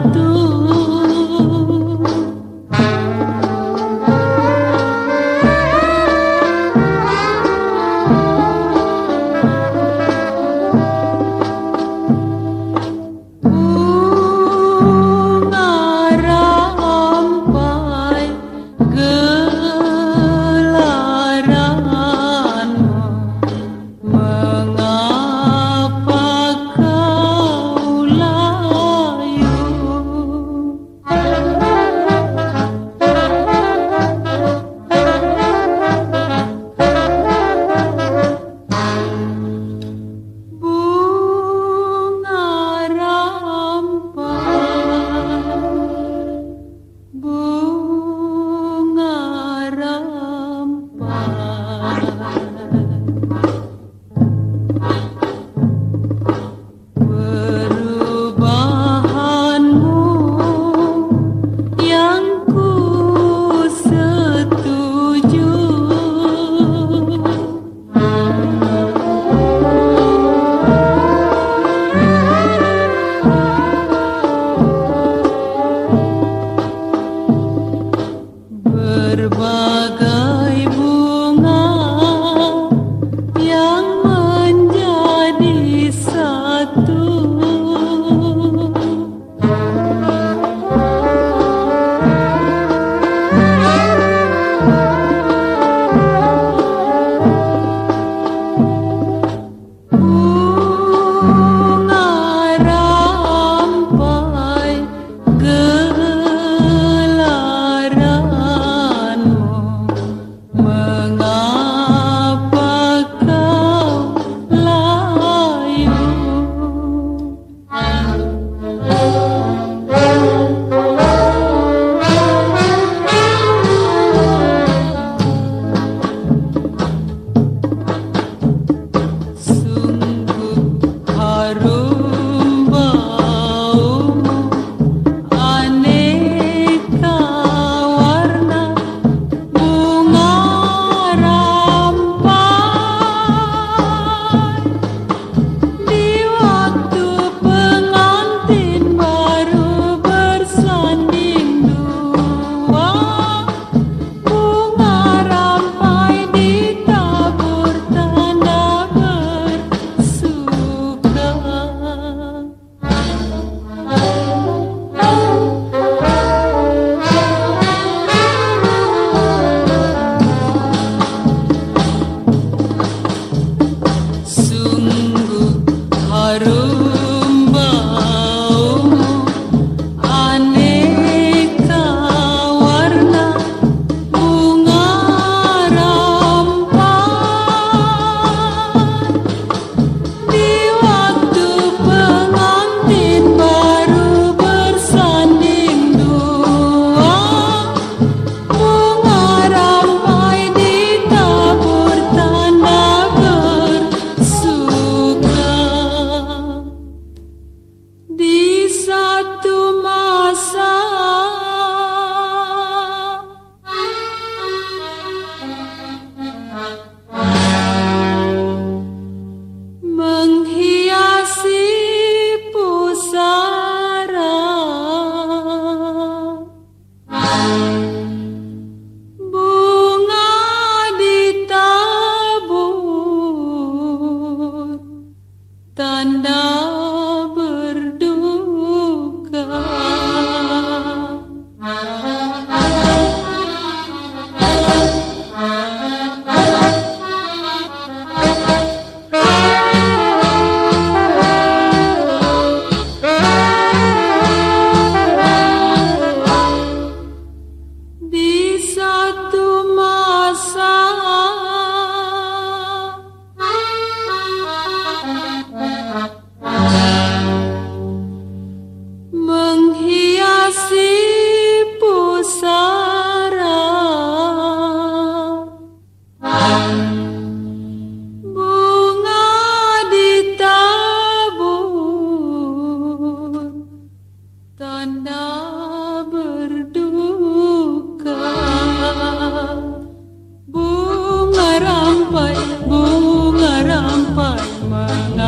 तू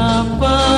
siapa